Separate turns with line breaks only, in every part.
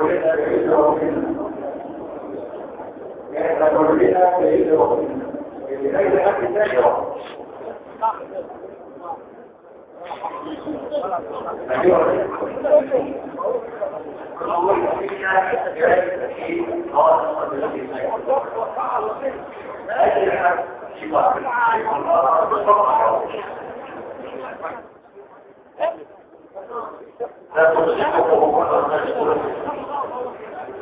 كلنا بعيد ربنا إحنا كلنا بعيد ربنا اللي ليس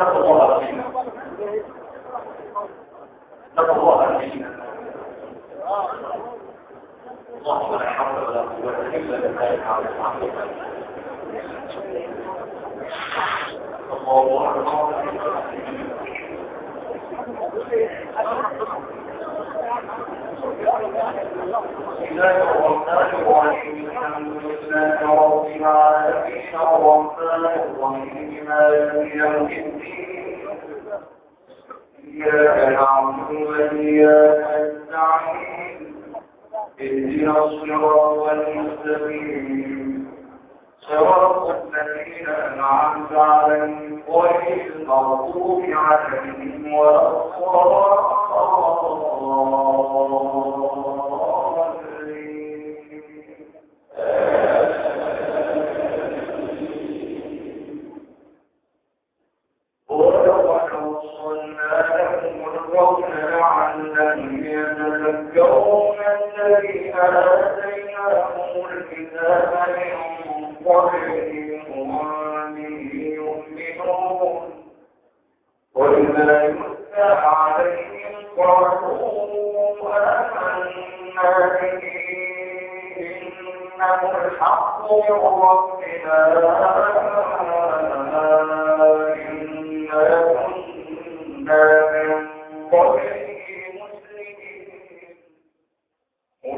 حد تاني لا اتقوا الله فينا اللهم لا حول ولا قوة إلا بالله العلي العظيم. الله بسم الله الرحمن الرحيم الحمد العالمين الرحمن الرحيم مالك يوم الدين إياك نعبد وإياك نستعين اهدنا المستقيم صراط الذين أنعمت عليهم غير المغضوب عليهم ولا Allah.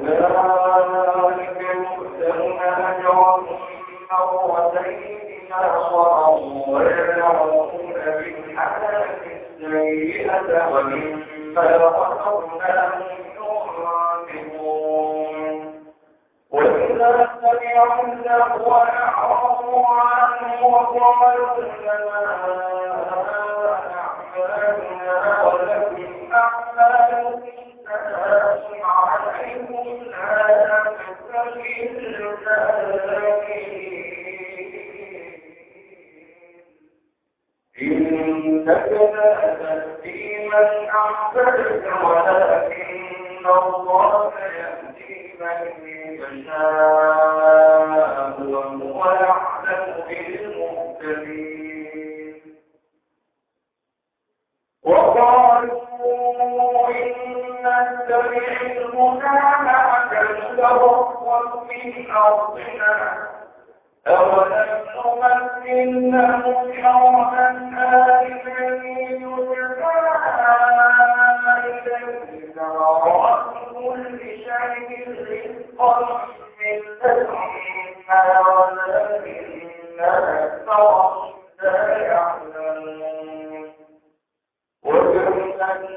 أولئك يؤتون أجرهم مرتين بما صبروا ويدرؤون بالحسنة السيئة ومما رزقناهم وإذا سمعوا اللغو أعرضوا عنه وقالوا لنا أعمالنا ولكم أعمالكم إنك لا تهدي من أحببت ولكن الله يهدي من يشاء وهو أعلم بالمهتدين وقالوا إن نتبع الهدى معك نتوقف من أرضنا أولم نمثل لهم حرما آمنا يجبى إليه ثمرات كل شيء رزقا من لدنا ولكن أكثرهم لا يعلمون أنزلنا من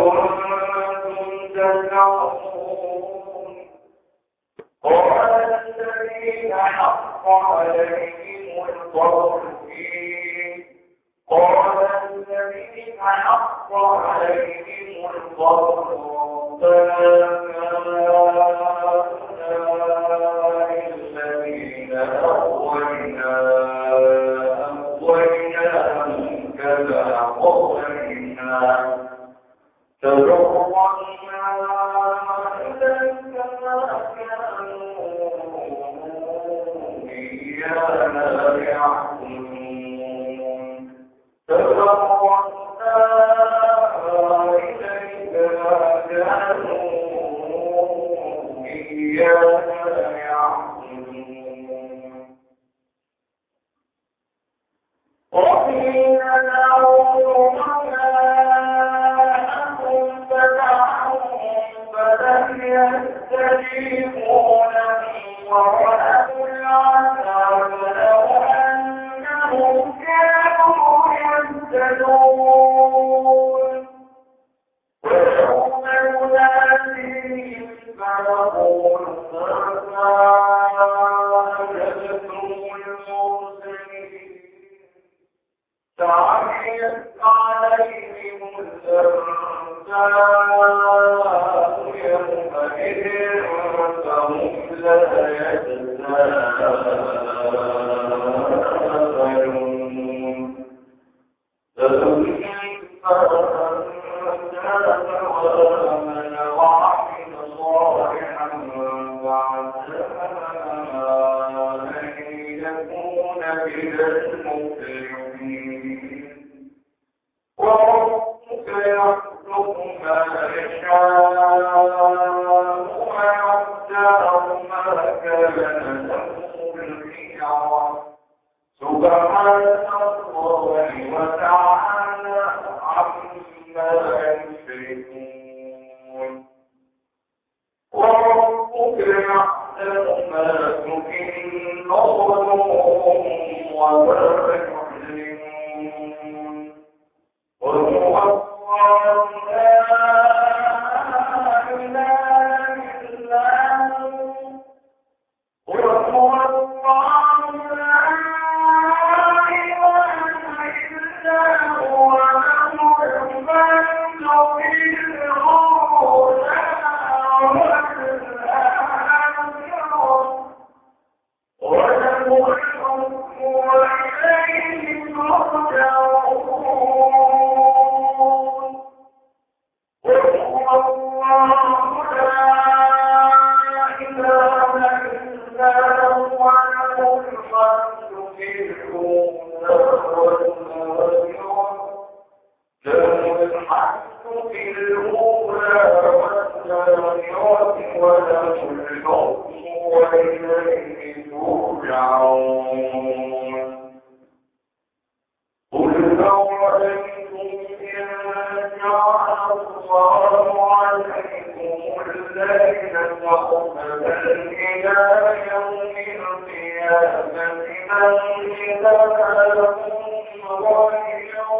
Lord. كانوا إيانا يعبدون يومئذ فهم لا يتساءلون الله عليكم الليل وقبل من إله لكم غير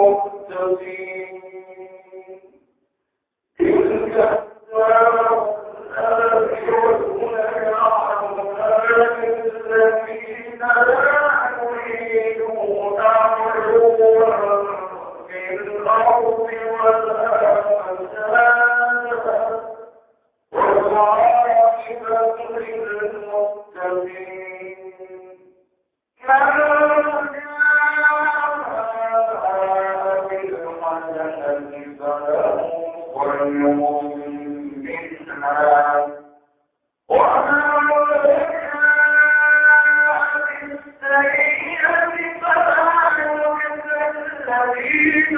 للمتقين الذين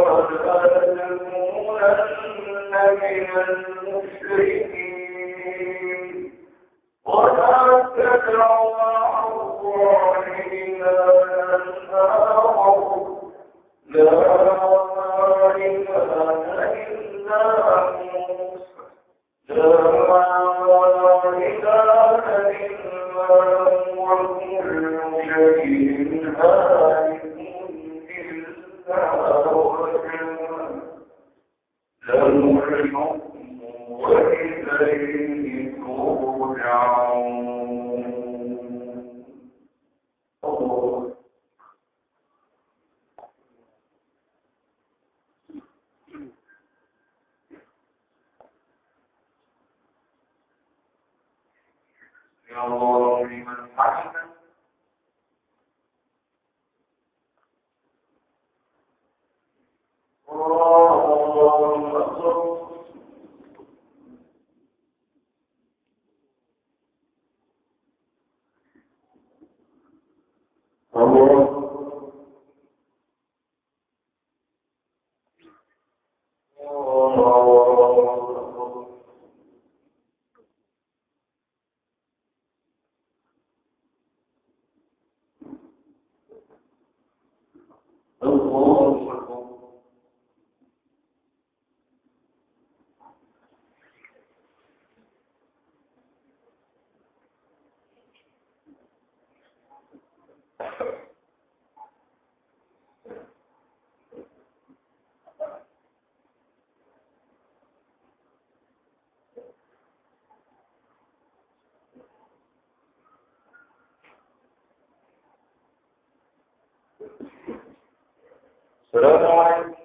وقد ظنون من المسلمين الله لمن حمده الله أكبر السلام عليكم